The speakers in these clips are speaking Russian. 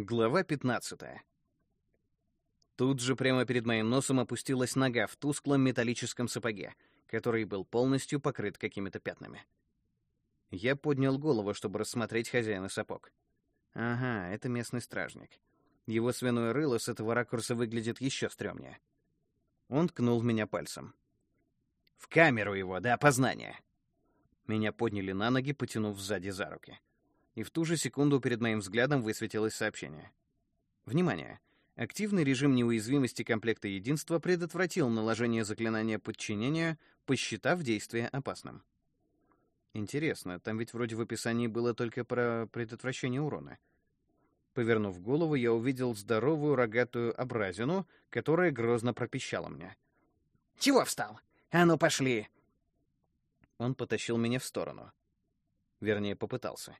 Глава 15. Тут же прямо перед моим носом опустилась нога в тусклом металлическом сапоге, который был полностью покрыт какими-то пятнами. Я поднял голову, чтобы рассмотреть хозяина сапог. Ага, это местный стражник. Его свиное рыло с этого ракурса выглядит еще стрёмнее. Он ткнул меня пальцем. «В камеру его, до опознания!» Меня подняли на ноги, потянув сзади за руки и в ту же секунду перед моим взглядом высветилось сообщение. Внимание! Активный режим неуязвимости комплекта единства предотвратил наложение заклинания подчинения, посчитав действие опасным. Интересно, там ведь вроде в описании было только про предотвращение урона. Повернув голову, я увидел здоровую рогатую образину, которая грозно пропищала мне. «Чего встал? А ну, пошли!» Он потащил меня в сторону. Вернее, попытался.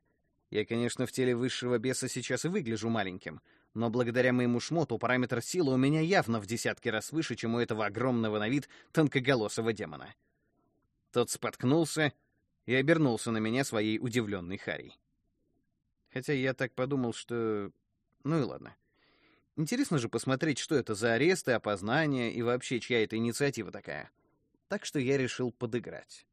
Я, конечно, в теле высшего беса сейчас и выгляжу маленьким, но благодаря моему шмоту параметр силы у меня явно в десятки раз выше, чем у этого огромного на вид тонкоголосого демона. Тот споткнулся и обернулся на меня своей удивленной харей. Хотя я так подумал, что... Ну и ладно. Интересно же посмотреть, что это за аресты, опознания и вообще чья это инициатива такая. Так что я решил подыграть.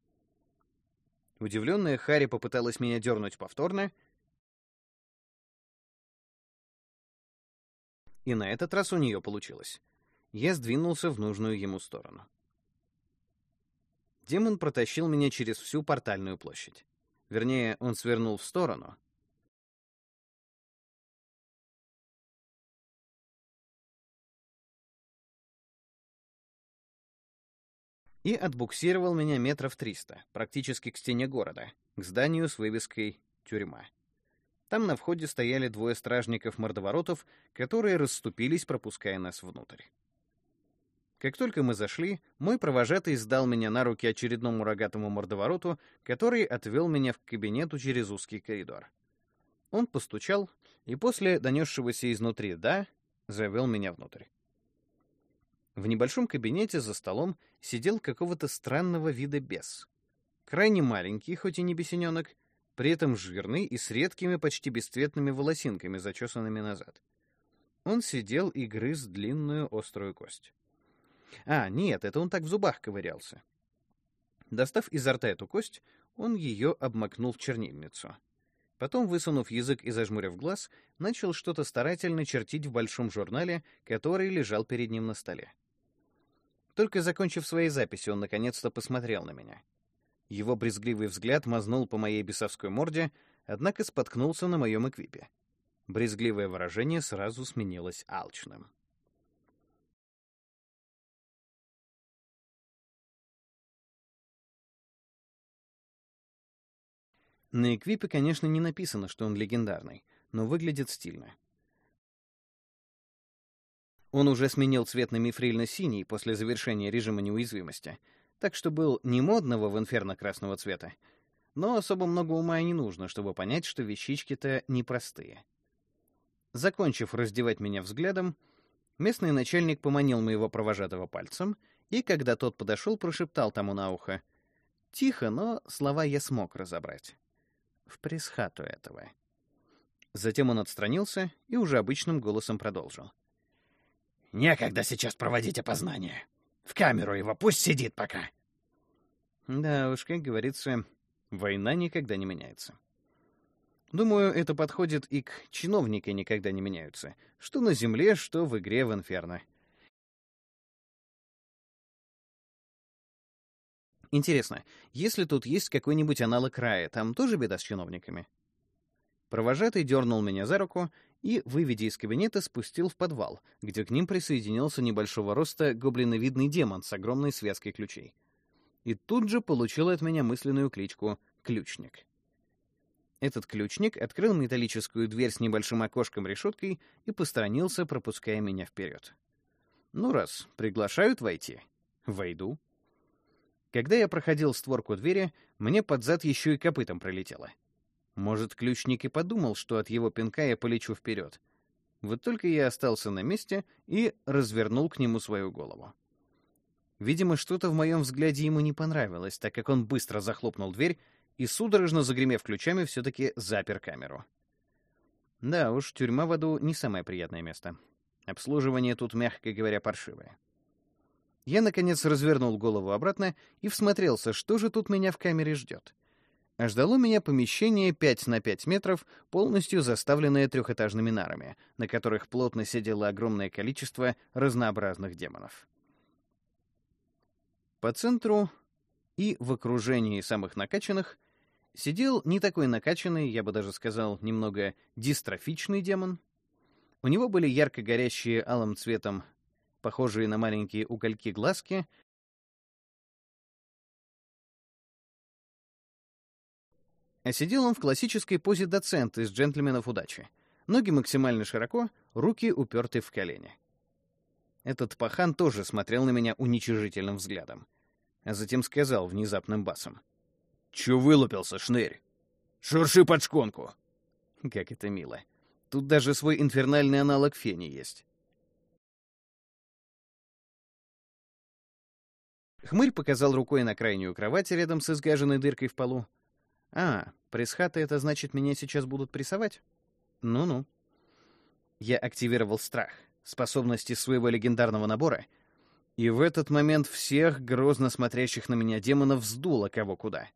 Удивленная Хари попыталась меня дернуть повторно — И на этот раз у нее получилось. Я сдвинулся в нужную ему сторону. Демон протащил меня через всю портальную площадь. Вернее, он свернул в сторону. И отбуксировал меня метров триста, практически к стене города, к зданию с вывеской «Тюрьма». Там на входе стояли двое стражников-мордоворотов, которые расступились, пропуская нас внутрь. Как только мы зашли, мой провожатый сдал меня на руки очередному рогатому мордовороту, который отвел меня в кабинету через узкий коридор. Он постучал, и после донесшегося изнутри «да» завел меня внутрь. В небольшом кабинете за столом сидел какого-то странного вида бес. Крайне маленький, хоть и не бесененок, при этом жирный и с редкими, почти бесцветными волосинками, зачесанными назад. Он сидел и грыз длинную острую кость. А, нет, это он так в зубах ковырялся. Достав изо рта эту кость, он ее обмакнул в чернильницу. Потом, высунув язык и зажмурив глаз, начал что-то старательно чертить в большом журнале, который лежал перед ним на столе. Только закончив свои записи, он наконец-то посмотрел на меня — его брезгливый взгляд мазнул по моей бесовской морде, однако споткнулся на моем эквипе. Брезгливое выражение сразу сменилось алчным. На эквипе, конечно, не написано, что он легендарный, но выглядит стильно. Он уже сменил цвет на мифрильно-синий после завершения режима неуязвимости — так что был не модного в инферно красного цвета, но особо много ума и не нужно, чтобы понять, что вещички-то непростые. Закончив раздевать меня взглядом, местный начальник поманил моего провожатого пальцем, и, когда тот подошел, прошептал тому на ухо. Тихо, но слова я смог разобрать. В пресхату этого. Затем он отстранился и уже обычным голосом продолжил. «Некогда сейчас проводить опознание. В камеру его, пусть сидит пока. Да уж, как говорится, война никогда не меняется. Думаю, это подходит и к чиновники никогда не меняются. Что на земле, что в игре в Инферно. Интересно, если тут есть какой-нибудь аналог рая, там тоже беда с чиновниками? Провожатый дернул меня за руку и, выведя из кабинета, спустил в подвал, где к ним присоединился небольшого роста гоблиновидный демон с огромной связкой ключей. И тут же получил от меня мысленную кличку «Ключник». Этот ключник открыл металлическую дверь с небольшим окошком-решеткой и посторонился, пропуская меня вперед. Ну раз приглашают войти, войду. Когда я проходил створку двери, мне под зад еще и копытом пролетело — может, ключник и подумал, что от его пинка я полечу вперед. Вот только я остался на месте и развернул к нему свою голову. Видимо, что-то в моем взгляде ему не понравилось, так как он быстро захлопнул дверь и, судорожно загремев ключами, все-таки запер камеру. Да уж, тюрьма в аду не самое приятное место. Обслуживание тут, мягко говоря, паршивое. Я, наконец, развернул голову обратно и всмотрелся, что же тут меня в камере ждет. А ждало меня помещение 5 на 5 метров, полностью заставленное трехэтажными нарами, на которых плотно сидело огромное количество разнообразных демонов. По центру и в окружении самых накачанных сидел не такой накачанный, я бы даже сказал, немного дистрофичный демон. У него были ярко горящие алым цветом, похожие на маленькие угольки глазки, а сидел он в классической позе доцента из «Джентльменов удачи». Ноги максимально широко, руки уперты в колени. Этот пахан тоже смотрел на меня уничижительным взглядом а затем сказал внезапным басом. «Чё вылупился, шнырь? Шурши под шконку!» Как это мило. Тут даже свой инфернальный аналог фени есть. Хмырь показал рукой на крайнюю кровать рядом с изгаженной дыркой в полу. «А, пресхаты — это значит, меня сейчас будут прессовать? Ну-ну». Я активировал страх, способности своего легендарного набора, и в этот момент всех грозно смотрящих на меня демонов вздуло кого куда.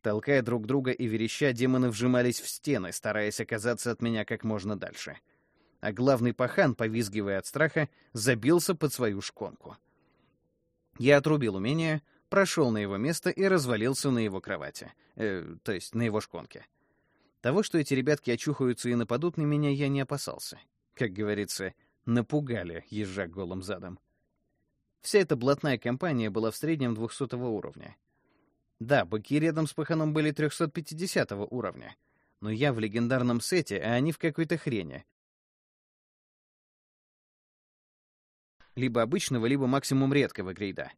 Толкая друг друга и вереща, демоны вжимались в стены, стараясь оказаться от меня как можно дальше. А главный пахан, повизгивая от страха, забился под свою шконку. Я отрубил умение, прошел на его место и развалился на его кровати. Э, то есть на его шконке. Того, что эти ребятки очухаются и нападут на меня, я не опасался. Как говорится, напугали, езжа голым задом. Вся эта блатная компания была в среднем 200 уровня. Да, быки рядом с паханом были 350 уровня, но я в легендарном сете, а они в какой-то хрени. Либо обычного, либо максимум редкого грейда.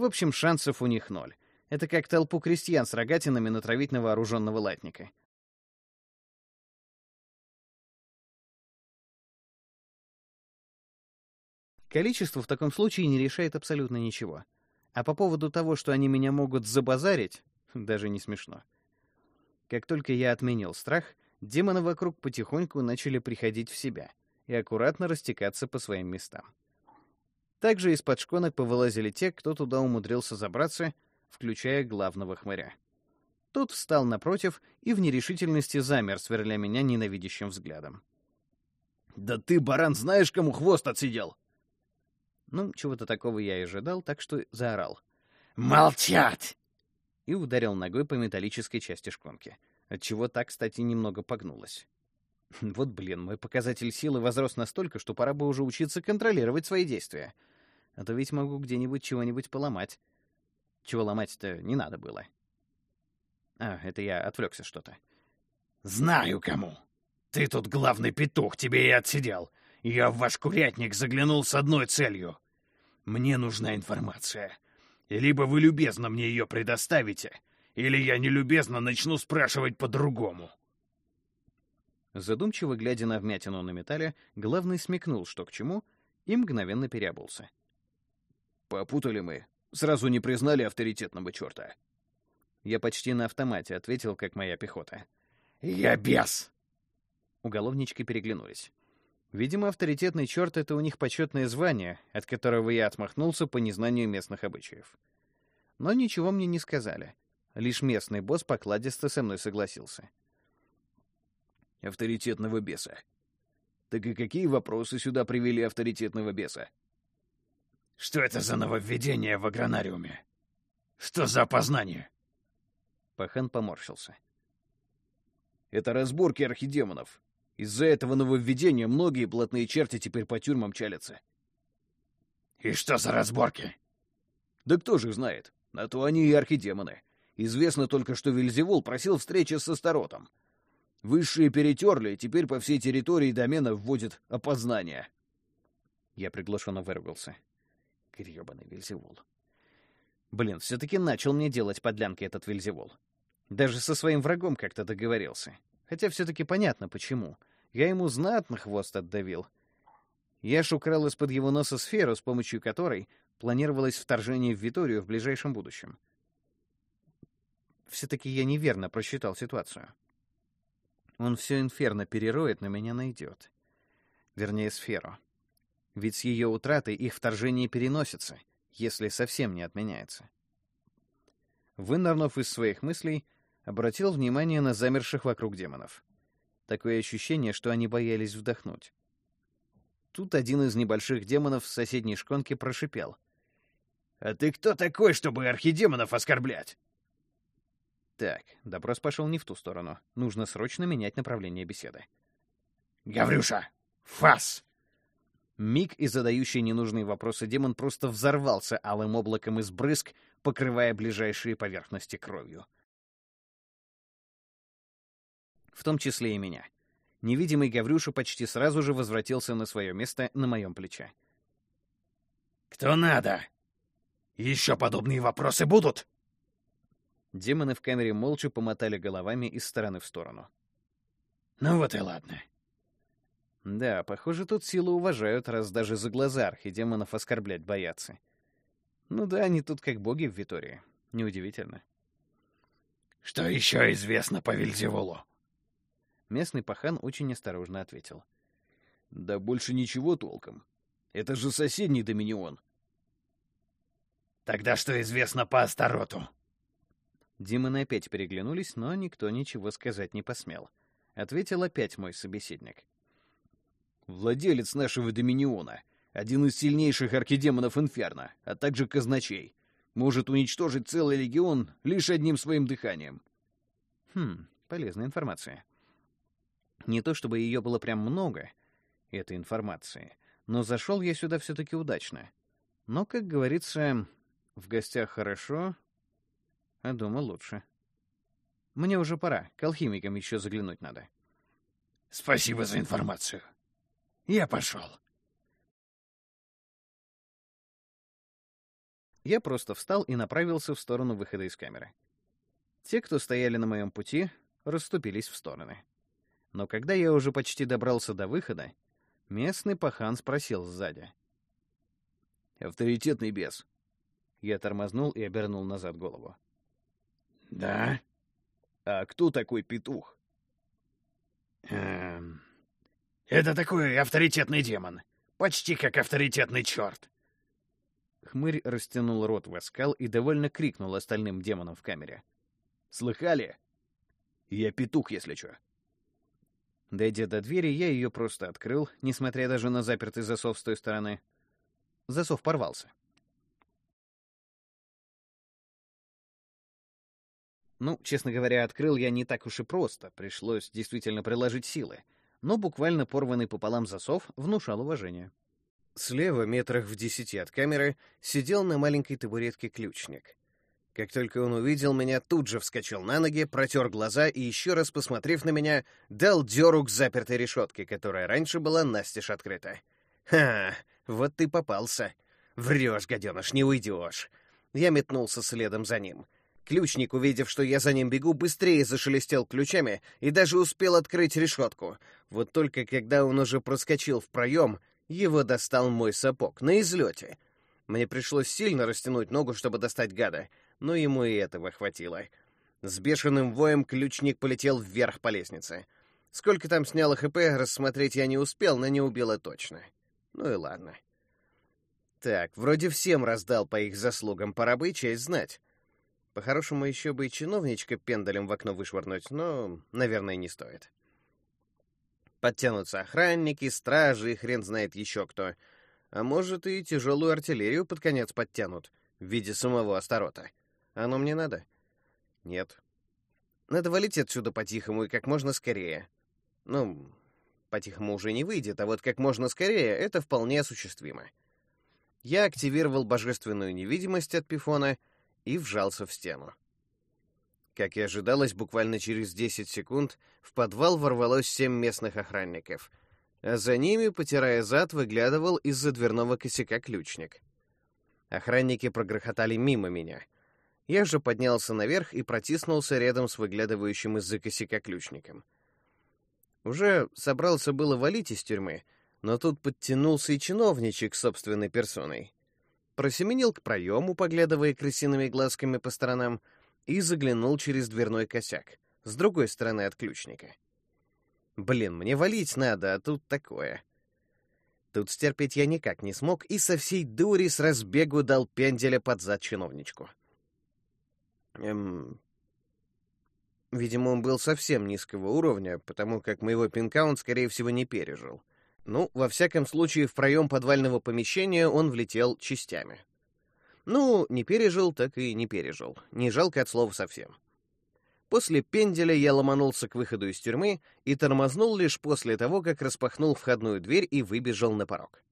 В общем, шансов у них ноль. Это как толпу крестьян с рогатинами натравить на вооруженного латника. Количество в таком случае не решает абсолютно ничего. А по поводу того, что они меня могут забазарить, даже не смешно. Как только я отменил страх, демоны вокруг потихоньку начали приходить в себя и аккуратно растекаться по своим местам. Также из-под шконок повылазили те, кто туда умудрился забраться, включая главного хмыря. Тот встал напротив и в нерешительности замер, сверля меня ненавидящим взглядом. «Да ты, баран, знаешь, кому хвост отсидел?» Ну, чего-то такого я и ожидал, так что заорал. «Молчать!» И ударил ногой по металлической части шконки, отчего так, кстати, немного погнулась. Вот, блин, мой показатель силы возрос настолько, что пора бы уже учиться контролировать свои действия. А то ведь могу где-нибудь чего-нибудь поломать. Чего ломать-то не надо было. А, это я отвлекся что-то. «Знаю кому. Ты тут главный петух, тебе и отсидел. Я в ваш курятник заглянул с одной целью. Мне нужна информация. либо вы любезно мне ее предоставите, или я нелюбезно начну спрашивать по-другому. Задумчиво глядя на вмятину на металле, главный смекнул, что к чему, и мгновенно переобулся. «Попутали мы. Сразу не признали авторитетного черта». Я почти на автомате ответил, как моя пехота. «Я бес!» Уголовнички переглянулись. Видимо, авторитетный черт — это у них почетное звание, от которого я отмахнулся по незнанию местных обычаев. Но ничего мне не сказали. Лишь местный босс покладисто со мной согласился. «Авторитетного беса. Так и какие вопросы сюда привели авторитетного беса?» «Что это за нововведение в агронариуме? Что за опознание?» Пахан поморщился. «Это разборки архидемонов. Из-за этого нововведения многие блатные черти теперь по тюрьмам чалятся. «И что за разборки?» «Да кто же знает. На то они и архидемоны. Известно только, что Вильзевул просил встречи с Астаротом. Высшие перетерли, и теперь по всей территории домена вводят опознание». Я приглашенно выругался. Гребаный Вильзевул. Блин, все-таки начал мне делать подлянки этот Вильзевул. Даже со своим врагом как-то договорился. Хотя все-таки понятно, почему. Я ему знатно хвост отдавил. Я ж украл из-под его носа сферу, с помощью которой планировалось вторжение в Виторию в ближайшем будущем. Все-таки я неверно просчитал ситуацию. Он все инферно перероет, но меня найдет. Вернее, сферу. Ведь с ее утратой их вторжение переносится, если совсем не отменяется. Вынырнув из своих мыслей, обратил внимание на замерших вокруг демонов. Такое ощущение, что они боялись вдохнуть. Тут один из небольших демонов с соседней шконки прошипел. «А ты кто такой, чтобы архидемонов оскорблять?» Так, допрос пошел не в ту сторону. Нужно срочно менять направление беседы. «Гаврюша! Фас!» Миг и задающий ненужные вопросы демон просто взорвался алым облаком из брызг, покрывая ближайшие поверхности кровью. В том числе и меня. Невидимый Гаврюша почти сразу же возвратился на свое место на моем плече. «Кто надо? Еще подобные вопросы будут?» Демоны в камере молча помотали головами из стороны в сторону. «Ну вот и ладно». Да, похоже, тут силы уважают, раз даже за глаза архидемонов оскорблять боятся. Ну да, они тут как боги в Витории. Неудивительно. «Что еще известно по Вильзевулу?» Местный пахан очень осторожно ответил. «Да больше ничего толком. Это же соседний Доминион». «Тогда что известно по Астароту?» Демоны опять переглянулись, но никто ничего сказать не посмел. Ответил опять мой собеседник. «Владелец нашего Доминиона, один из сильнейших аркидемонов Инферно, а также казначей, может уничтожить целый легион лишь одним своим дыханием». Хм, полезная информация. Не то чтобы ее было прям много, этой информации, но зашел я сюда все-таки удачно. Но, как говорится, в гостях хорошо, а дома лучше. Мне уже пора, к алхимикам еще заглянуть надо. Спасибо за информацию. Я пошел. Я просто встал и направился в сторону выхода из камеры. Те, кто стояли на моем пути, расступились в стороны. Но когда я уже почти добрался до выхода, местный пахан спросил сзади. «Авторитетный бес». Я тормознул и обернул назад голову. «Да?» «А кто такой петух?» «Эм... Это такой авторитетный демон. Почти как авторитетный черт». Хмырь растянул рот в оскал и довольно крикнул остальным демонам в камере. «Слыхали? Я петух, если что». Дойдя до двери, я ее просто открыл, несмотря даже на запертый засов с той стороны. Засов порвался. Ну, честно говоря, открыл я не так уж и просто, пришлось действительно приложить силы. Но буквально порванный пополам засов внушал уважение. Слева, метрах в десяти от камеры, сидел на маленькой табуретке ключник. Как только он увидел меня, тут же вскочил на ноги, протер глаза и, еще раз посмотрев на меня, дал дёру к запертой решетке, которая раньше была настежь открыта. «Ха, вот ты попался. Врешь, гаденыш, не уйдешь». Я метнулся следом за ним — Ключник, увидев, что я за ним бегу, быстрее зашелестел ключами и даже успел открыть решетку. Вот только когда он уже проскочил в проем, его достал мой сапог на излете. Мне пришлось сильно растянуть ногу, чтобы достать гада, но ему и этого хватило. С бешеным воем ключник полетел вверх по лестнице. Сколько там сняло ХП, рассмотреть я не успел, но не убило точно. Ну и ладно. Так, вроде всем раздал по их заслугам, пора бы и честь знать. По-хорошему, еще бы и чиновничка пендалем в окно вышвырнуть, но, наверное, не стоит. Подтянутся охранники, стражи и хрен знает еще кто. А может, и тяжелую артиллерию под конец подтянут в виде самого Астарота. Оно мне надо? Нет. Надо валить отсюда по-тихому и как можно скорее. Ну, по-тихому уже не выйдет, а вот как можно скорее — это вполне осуществимо. Я активировал божественную невидимость от Пифона — и вжался в стену. Как и ожидалось, буквально через 10 секунд в подвал ворвалось семь местных охранников, а за ними, потирая зад, выглядывал из-за дверного косяка ключник. Охранники прогрохотали мимо меня. Я же поднялся наверх и протиснулся рядом с выглядывающим из-за косяка ключником. Уже собрался было валить из тюрьмы, но тут подтянулся и чиновничек собственной персоной просеменил к проему, поглядывая крысиными глазками по сторонам, и заглянул через дверной косяк, с другой стороны от ключника. Блин, мне валить надо, а тут такое. Тут стерпеть я никак не смог и со всей дури с разбегу дал пенделя под зад чиновничку. Эм... Видимо, он был совсем низкого уровня, потому как моего пинка он, скорее всего, не пережил. Ну, во всяком случае, в проем подвального помещения он влетел частями. Ну, не пережил, так и не пережил. Не жалко от слова совсем. После пенделя я ломанулся к выходу из тюрьмы и тормознул лишь после того, как распахнул входную дверь и выбежал на порог.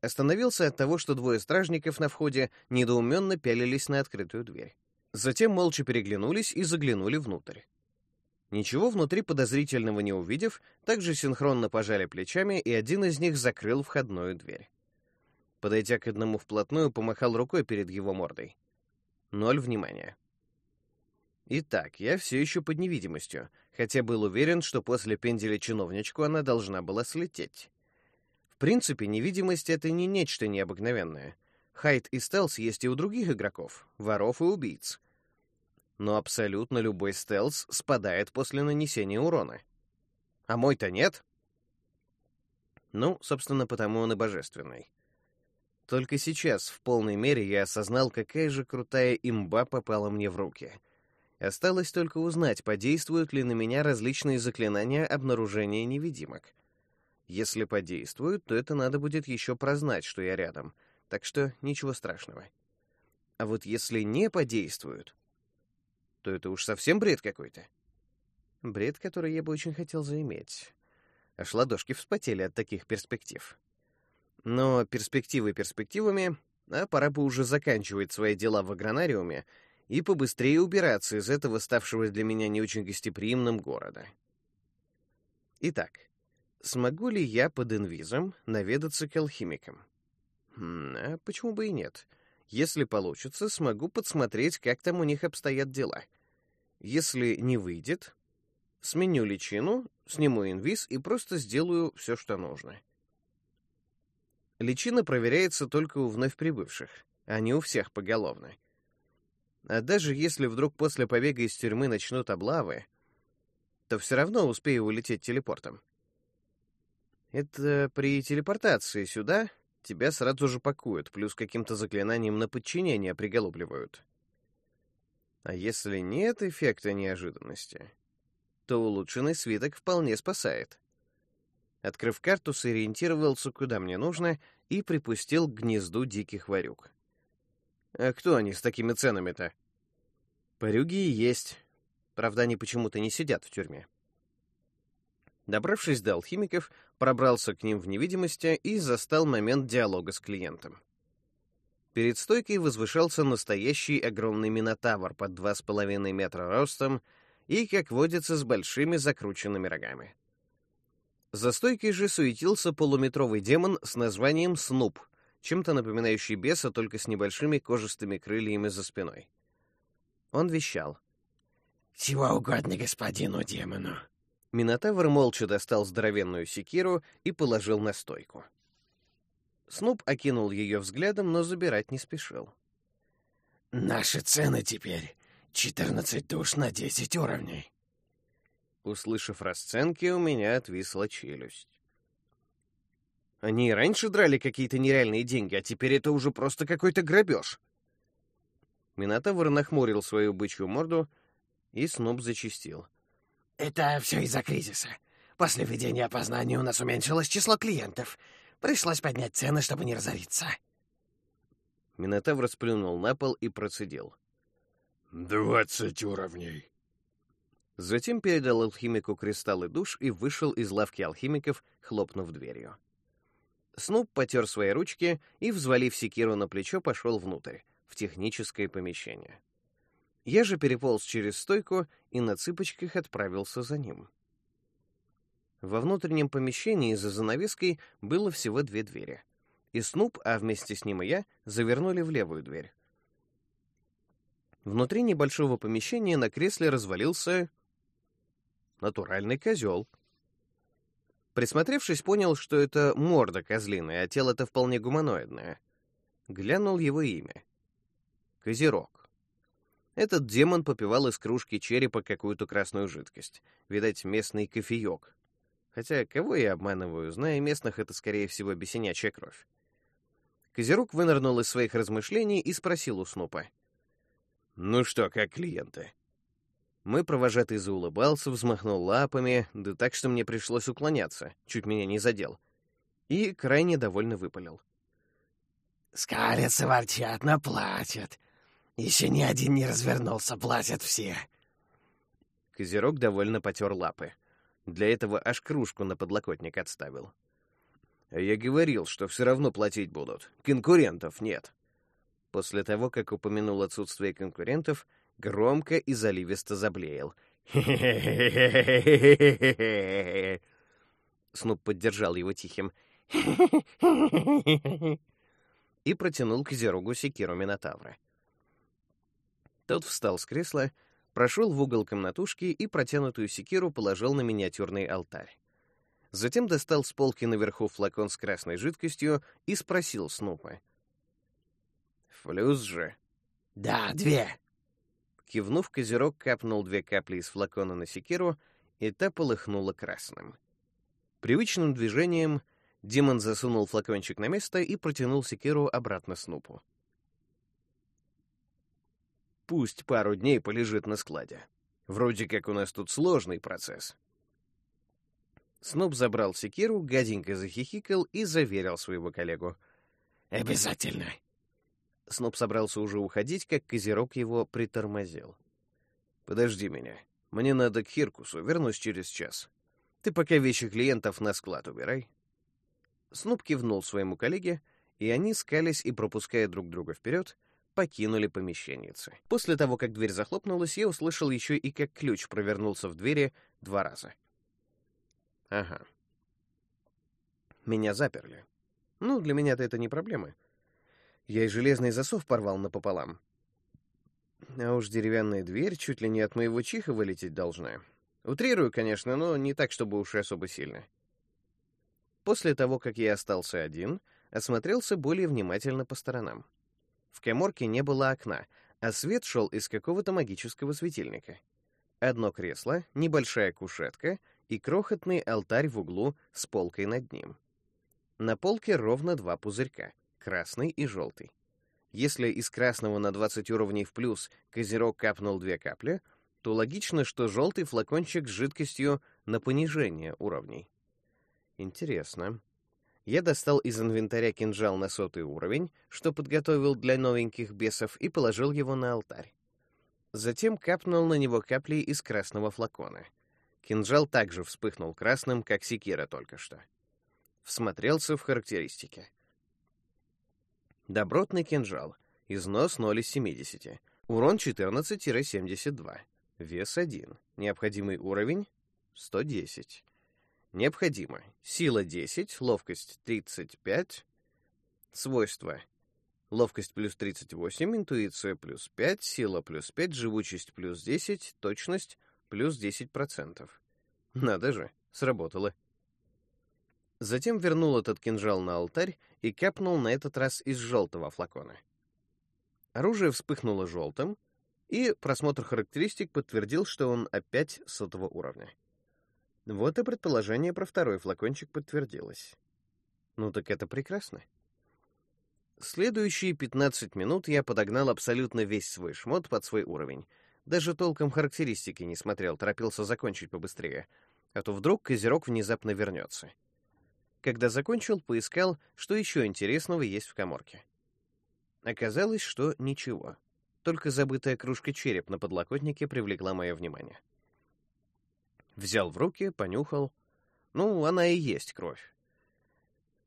Остановился от того, что двое стражников на входе недоуменно пялились на открытую дверь. Затем молча переглянулись и заглянули внутрь. Ничего внутри подозрительного не увидев, также синхронно пожали плечами, и один из них закрыл входную дверь. Подойдя к одному вплотную, помахал рукой перед его мордой. Ноль внимания. Итак, я все еще под невидимостью, хотя был уверен, что после пенделя чиновничку она должна была слететь. В принципе, невидимость — это не нечто необыкновенное. Хайт и стелс есть и у других игроков, воров и убийц. Но абсолютно любой стелс спадает после нанесения урона. А мой-то нет. Ну, собственно, потому он и божественный. Только сейчас в полной мере я осознал, какая же крутая имба попала мне в руки — Осталось только узнать, подействуют ли на меня различные заклинания обнаружения невидимок. Если подействуют, то это надо будет еще прознать, что я рядом, так что ничего страшного. А вот если не подействуют, то это уж совсем бред какой-то. Бред, который я бы очень хотел заиметь. Аж ладошки вспотели от таких перспектив. Но перспективы перспективами, а пора бы уже заканчивать свои дела в агронариуме и побыстрее убираться из этого ставшего для меня не очень гостеприимным города. Итак, смогу ли я под инвизом наведаться к алхимикам? Хм, а почему бы и нет? Если получится, смогу подсмотреть, как там у них обстоят дела. Если не выйдет, сменю личину, сниму инвиз и просто сделаю все, что нужно. Личина проверяется только у вновь прибывших, а не у всех поголовно. А даже если вдруг после побега из тюрьмы начнут облавы, то все равно успею улететь телепортом. Это при телепортации сюда тебя сразу же пакуют, плюс каким-то заклинанием на подчинение приголубливают. А если нет эффекта неожиданности, то улучшенный свиток вполне спасает. Открыв карту, сориентировался, куда мне нужно, и припустил к гнезду диких варюк. А кто они с такими ценами-то? Порюги и есть. Правда, они почему-то не сидят в тюрьме. Добравшись до алхимиков, пробрался к ним в невидимости и застал момент диалога с клиентом. Перед стойкой возвышался настоящий огромный минотавр под два с половиной метра ростом и, как водится, с большими закрученными рогами. За стойкой же суетился полуметровый демон с названием Снуп — чем-то напоминающий беса, только с небольшими кожистыми крыльями за спиной. Он вещал. «Чего угодно господину демону». Минотавр молча достал здоровенную секиру и положил на стойку. Снуп окинул ее взглядом, но забирать не спешил. «Наши цены теперь 14 душ на 10 уровней». Услышав расценки, у меня отвисла челюсть. Они и раньше драли какие-то нереальные деньги, а теперь это уже просто какой-то грабеж. Минотавр нахмурил свою бычью морду, и Сноб зачистил. «Это все из-за кризиса. После введения опознания у нас уменьшилось число клиентов. Пришлось поднять цены, чтобы не разориться». Минотавр сплюнул на пол и процедил. «Двадцать уровней». Затем передал алхимику кристаллы душ и вышел из лавки алхимиков, хлопнув дверью. Снуп потер свои ручки и, взвалив секиру на плечо, пошел внутрь, в техническое помещение. Я же переполз через стойку и на цыпочках отправился за ним. Во внутреннем помещении за занавеской было всего две двери. И Снуп, а вместе с ним и я, завернули в левую дверь. Внутри небольшого помещения на кресле развалился натуральный козел — Присмотревшись, понял, что это морда козлиная, а тело-то вполне гуманоидное. Глянул его имя. Козерог. Этот демон попивал из кружки черепа какую-то красную жидкость. Видать, местный кофеек, Хотя кого я обманываю, зная местных, это, скорее всего, бесенячья кровь. Козерог вынырнул из своих размышлений и спросил у Снупа. «Ну что, как клиенты?» Мы провожатый заулыбался, взмахнул лапами, да так, что мне пришлось уклоняться, чуть меня не задел. И крайне довольно выпалил. «Скалятся, ворчат, но. Еще ни один не развернулся, платят все». Козерог довольно потер лапы. Для этого аж кружку на подлокотник отставил. Я говорил, что все равно платить будут. Конкурентов нет. После того, как упомянул отсутствие конкурентов, громко и заливисто заблеял. Снуп поддержал его тихим и протянул к Зерогу секиру Минотавра. Тот встал с кресла, прошел в угол комнатушки и протянутую секиру положил на миниатюрный алтарь. Затем достал с полки наверху флакон с красной жидкостью и спросил Снупа. «Флюс же?» «Да, две». Кивнув, козерог капнул две капли из флакона на секиру, и та полыхнула красным. Привычным движением демон засунул флакончик на место и протянул секиру обратно Снупу. Пусть пару дней полежит на складе. Вроде как у нас тут сложный процесс. Снуп забрал секиру, гаденько захихикал и заверил своего коллегу. «Обязательно!» Снуп собрался уже уходить, как козерог его притормозил. «Подожди меня. Мне надо к Хиркусу, вернусь через час. Ты пока вещи клиентов на склад убирай». Снуп кивнул своему коллеге, и они, скались и пропуская друг друга вперед, покинули помещенницы. После того, как дверь захлопнулась, я услышал еще и как ключ провернулся в двери два раза. Ага. Меня заперли. Ну, для меня-то это не проблема. Я и железный засов порвал напополам. А уж деревянная дверь чуть ли не от моего чиха вылететь должна. Утрирую, конечно, но не так, чтобы уж и особо сильно. После того, как я остался один, осмотрелся более внимательно по сторонам. В коморке не было окна, а свет шел из какого-то магического светильника. Одно кресло, небольшая кушетка и крохотный алтарь в углу с полкой над ним. На полке ровно два пузырька — красный и желтый. Если из красного на 20 уровней в плюс козерог капнул две капли, то логично, что желтый флакончик с жидкостью на понижение уровней. Интересно я достал из инвентаря кинжал на сотый уровень, что подготовил для новеньких бесов, и положил его на алтарь. Затем капнул на него капли из красного флакона. Кинжал также вспыхнул красным, как секира только что. Всмотрелся в характеристики. Добротный кинжал. Износ 0 из 70. Урон 14-72. Вес 1. Необходимый уровень 110. Необходимо. Сила 10, ловкость 35, свойства. Ловкость плюс 38, интуиция плюс 5, сила плюс 5, живучесть плюс 10, точность плюс 10%. Надо же, сработало. Затем вернул этот кинжал на алтарь и капнул на этот раз из желтого флакона. Оружие вспыхнуло желтым, и просмотр характеристик подтвердил, что он опять сотого уровня. Вот и предположение про второй флакончик подтвердилось. Ну так это прекрасно. Следующие 15 минут я подогнал абсолютно весь свой шмот под свой уровень. Даже толком характеристики не смотрел, торопился закончить побыстрее. А то вдруг козерог внезапно вернется. Когда закончил, поискал, что еще интересного есть в коморке. Оказалось, что ничего. Только забытая кружка череп на подлокотнике привлекла мое внимание. Взял в руки, понюхал. Ну, она и есть кровь.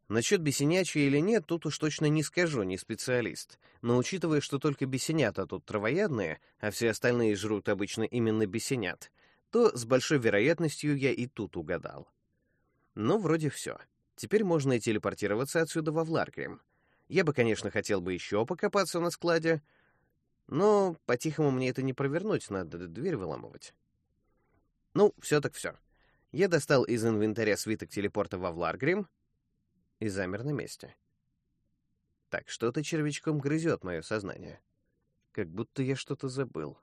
Насчет бесенячья или нет, тут уж точно не скажу, не специалист. Но учитывая, что только бесенята тут травоядные, а все остальные жрут обычно именно бесенят, то с большой вероятностью я и тут угадал. Ну, вроде все. Теперь можно и телепортироваться отсюда во Вларкрим. Я бы, конечно, хотел бы еще покопаться на складе, но по-тихому мне это не провернуть, надо дверь выламывать. Ну, все так все. Я достал из инвентаря свиток телепорта во Вларгрим и замер на месте. Так, что-то червячком грызет мое сознание. Как будто я что-то забыл.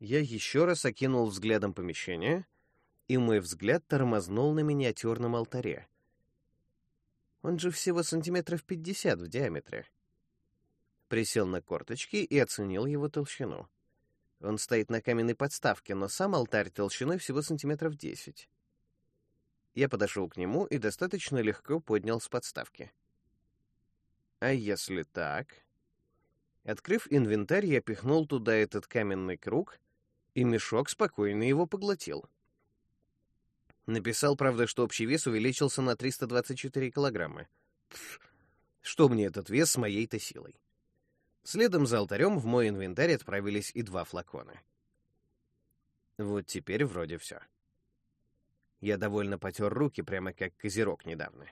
Я еще раз окинул взглядом помещение и мой взгляд тормознул на миниатюрном алтаре. Он же всего сантиметров пятьдесят в диаметре. Присел на корточки и оценил его толщину. Он стоит на каменной подставке, но сам алтарь толщиной всего сантиметров десять. Я подошел к нему и достаточно легко поднял с подставки. А если так? Открыв инвентарь, я пихнул туда этот каменный круг, и мешок спокойно его поглотил. Написал, правда, что общий вес увеличился на 324 килограмма. Пфф, что мне этот вес с моей-то силой? Следом за алтарем в мой инвентарь отправились и два флакона. Вот теперь вроде все. Я довольно потер руки, прямо как козерог недавно.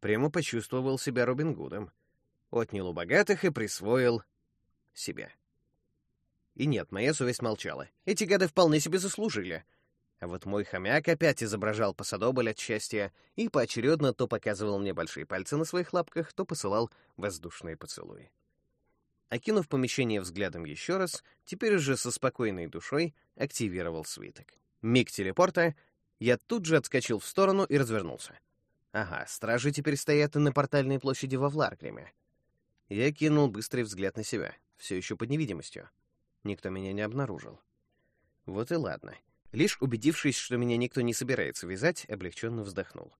Прямо почувствовал себя Робин Гудом. Отнял у богатых и присвоил себе. И нет, моя совесть молчала. Эти гады вполне себе заслужили. А вот мой хомяк опять изображал посадобль от счастья и поочередно то показывал мне большие пальцы на своих лапках, то посылал воздушные поцелуи. Окинув помещение взглядом еще раз, теперь уже со спокойной душой активировал свиток. Миг телепорта, я тут же отскочил в сторону и развернулся. Ага, стражи теперь стоят на портальной площади во Вларгриме. Я кинул быстрый взгляд на себя, все еще под невидимостью. Никто меня не обнаружил. Вот и ладно. Лишь убедившись, что меня никто не собирается вязать, облегченно вздохнул.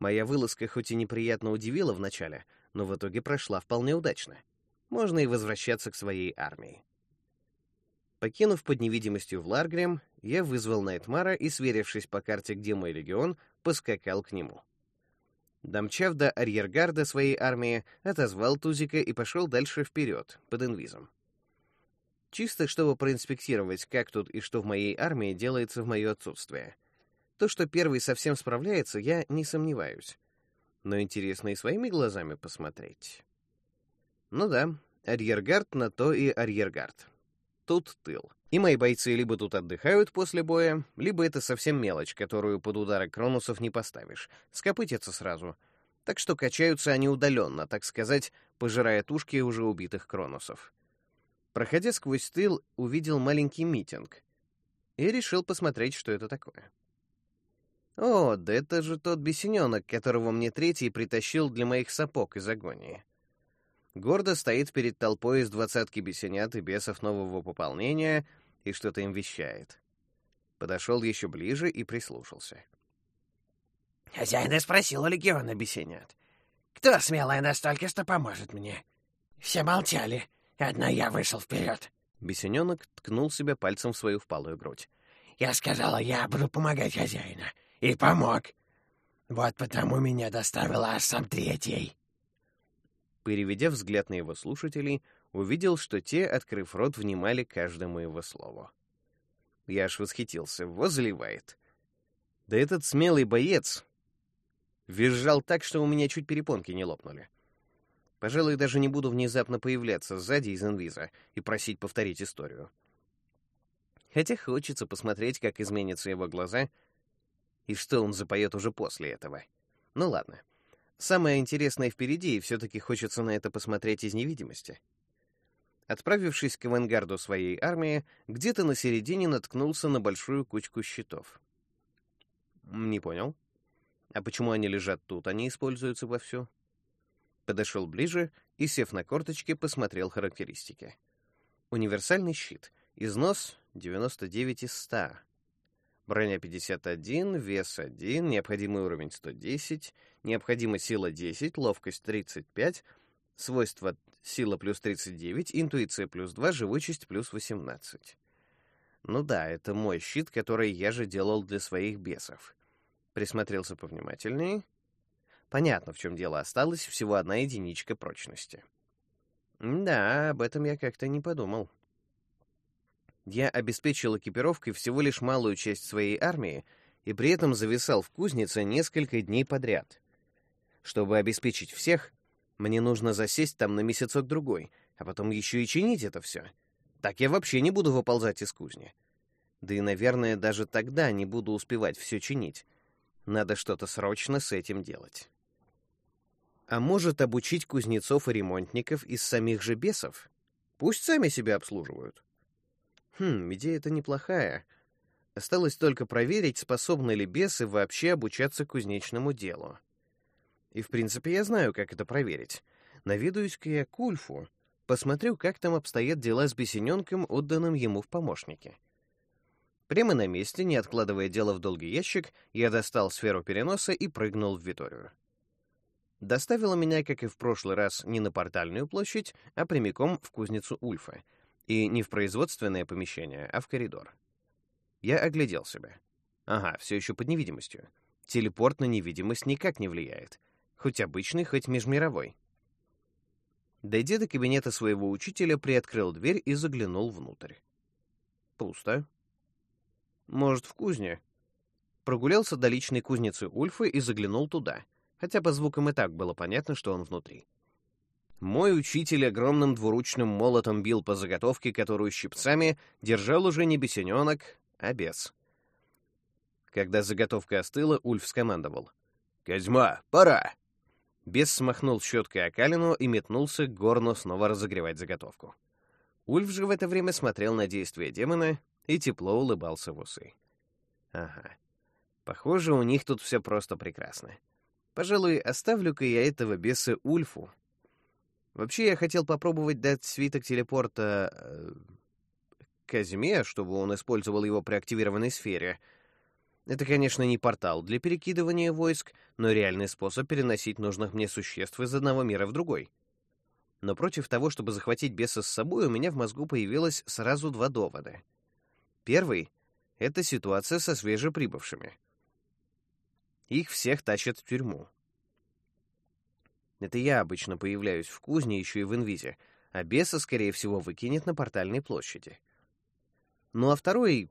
Моя вылазка хоть и неприятно удивила вначале, но в итоге прошла вполне удачно. Можно и возвращаться к своей армии. Покинув под невидимостью в Ларгрем, я вызвал Найтмара и, сверившись по карте, где мой легион, поскакал к нему. Домчав до арьергарда своей армии, отозвал Тузика и пошел дальше вперед, под инвизом. Чисто чтобы проинспектировать, как тут и что в моей армии делается в мое отсутствие. То, что первый совсем справляется, я не сомневаюсь. Но интересно и своими глазами посмотреть. Ну да, арьергард на то и арьергард тут тыл. И мои бойцы либо тут отдыхают после боя, либо это совсем мелочь, которую под удары кронусов не поставишь. Скопытятся сразу. Так что качаются они удаленно, так сказать, пожирая тушки уже убитых кронусов. Проходя сквозь тыл, увидел маленький митинг. И решил посмотреть, что это такое. О, да это же тот бесененок, которого мне третий притащил для моих сапог из агонии гордо стоит перед толпой из двадцатки бесенят и бесов нового пополнения и что-то им вещает. Подошел еще ближе и прислушался. Хозяин спросил у легиона бесенят. «Кто смелая настолько, что поможет мне?» Все молчали. Одна я вышел вперед. Бесененок ткнул себя пальцем в свою впалую грудь. «Я сказала, я буду помогать хозяину. И помог. Вот потому меня доставила аж сам третий». Переведя взгляд на его слушателей, увидел, что те, открыв рот, внимали каждому его слову. Я аж восхитился. Возливает. Да этот смелый боец визжал так, что у меня чуть перепонки не лопнули. Пожалуй, даже не буду внезапно появляться сзади из инвиза и просить повторить историю. Хотя хочется посмотреть, как изменятся его глаза и что он запоет уже после этого. Ну ладно. Самое интересное впереди, и все-таки хочется на это посмотреть из невидимости. Отправившись к авангарду своей армии, где-то на середине наткнулся на большую кучку щитов. Не понял. А почему они лежат тут, а не используются вовсю? Подошел ближе и, сев на корточки, посмотрел характеристики. Универсальный щит. Износ 99 из 100. Броня 51, вес 1, необходимый уровень 110, необходима сила 10, ловкость 35, свойства сила плюс 39, интуиция плюс 2, живучесть плюс 18. Ну да, это мой щит, который я же делал для своих бесов. Присмотрелся повнимательнее. Понятно, в чем дело. Осталась всего одна единичка прочности. Да, об этом я как-то не подумал. Я обеспечил экипировкой всего лишь малую часть своей армии и при этом зависал в кузнице несколько дней подряд. Чтобы обеспечить всех, мне нужно засесть там на месяцок-другой, а потом еще и чинить это все. Так я вообще не буду выползать из кузни. Да и, наверное, даже тогда не буду успевать все чинить. Надо что-то срочно с этим делать. А может, обучить кузнецов и ремонтников из самих же бесов? Пусть сами себя обслуживают. Хм, идея-то неплохая. Осталось только проверить, способны ли бесы вообще обучаться кузнечному делу. И, в принципе, я знаю, как это проверить. Навидуюсь-ка я к Ульфу, посмотрю, как там обстоят дела с бесененком, отданным ему в помощники. Прямо на месте, не откладывая дело в долгий ящик, я достал сферу переноса и прыгнул в Виторию. Доставила меня, как и в прошлый раз, не на портальную площадь, а прямиком в кузницу Ульфа. И не в производственное помещение, а в коридор. Я оглядел себя. Ага, все еще под невидимостью. Телепорт на невидимость никак не влияет. Хоть обычный, хоть межмировой. Дойдя до кабинета своего учителя, приоткрыл дверь и заглянул внутрь. Пусто. Может, в кузне? Прогулялся до личной кузницы Ульфа и заглянул туда, хотя по звукам и так было понятно, что он внутри. Мой учитель огромным двуручным молотом бил по заготовке, которую щипцами держал уже не бесененок, а бес. Когда заготовка остыла, Ульф скомандовал. «Козьма, пора!» Бес смахнул щеткой окалину и метнулся к горну снова разогревать заготовку. Ульф же в это время смотрел на действия демона и тепло улыбался в усы. Ага. Похоже, у них тут все просто прекрасно. Пожалуй, оставлю-ка я этого беса Ульфу. Вообще, я хотел попробовать дать свиток телепорта... Э, Казьме, чтобы он использовал его при активированной сфере — это, конечно, не портал для перекидывания войск, но реальный способ переносить нужных мне существ из одного мира в другой. Но против того, чтобы захватить беса с собой, у меня в мозгу появилось сразу два довода. Первый — это ситуация со свежеприбывшими. Их всех тащат в тюрьму. Это я обычно появляюсь в кузне, еще и в инвизе, а беса, скорее всего, выкинет на портальной площади. Ну а второй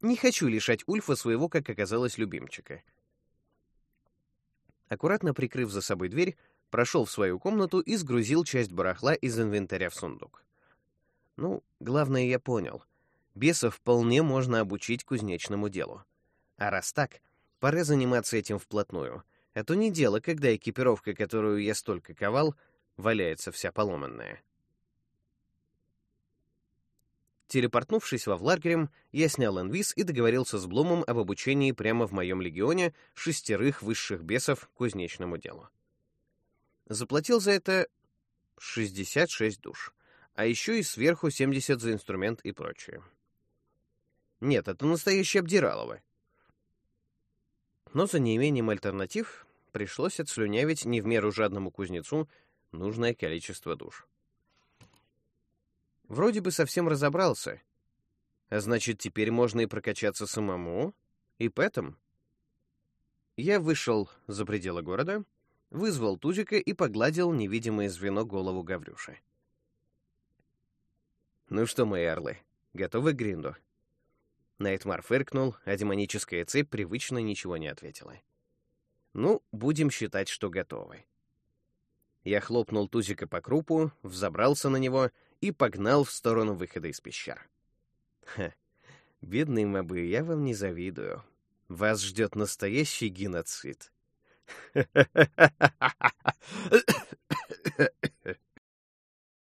не хочу лишать Ульфа своего, как оказалось, любимчика. Аккуратно прикрыв за собой дверь, прошел в свою комнату и сгрузил часть барахла из инвентаря в сундук. Ну, главное, я понял. Бесов вполне можно обучить кузнечному делу. А раз так, пора заниматься этим вплотную. А то не дело, когда экипировка, которую я столько ковал, валяется вся поломанная. Телепортнувшись во Вларгерем, я снял инвиз и договорился с Блумом об обучении прямо в моем легионе шестерых высших бесов кузнечному делу. Заплатил за это 66 душ, а еще и сверху 70 за инструмент и прочее. Нет, это настоящее обдиралово. Но за неимением альтернатив пришлось отслюнявить не в меру жадному кузнецу нужное количество душ. Вроде бы совсем разобрался. А значит, теперь можно и прокачаться самому, и пэтом. Я вышел за пределы города, вызвал Тузика и погладил невидимое звено голову Гаврюши. «Ну что, мои орлы, готовы к гринду?» Найтмар фыркнул, а демоническая цепь привычно ничего не ответила. «Ну, будем считать, что готовы». Я хлопнул Тузика по крупу, взобрался на него — и погнал в сторону выхода из пещер. Ха, бедные мобы, я вам не завидую. Вас ждет настоящий геноцид.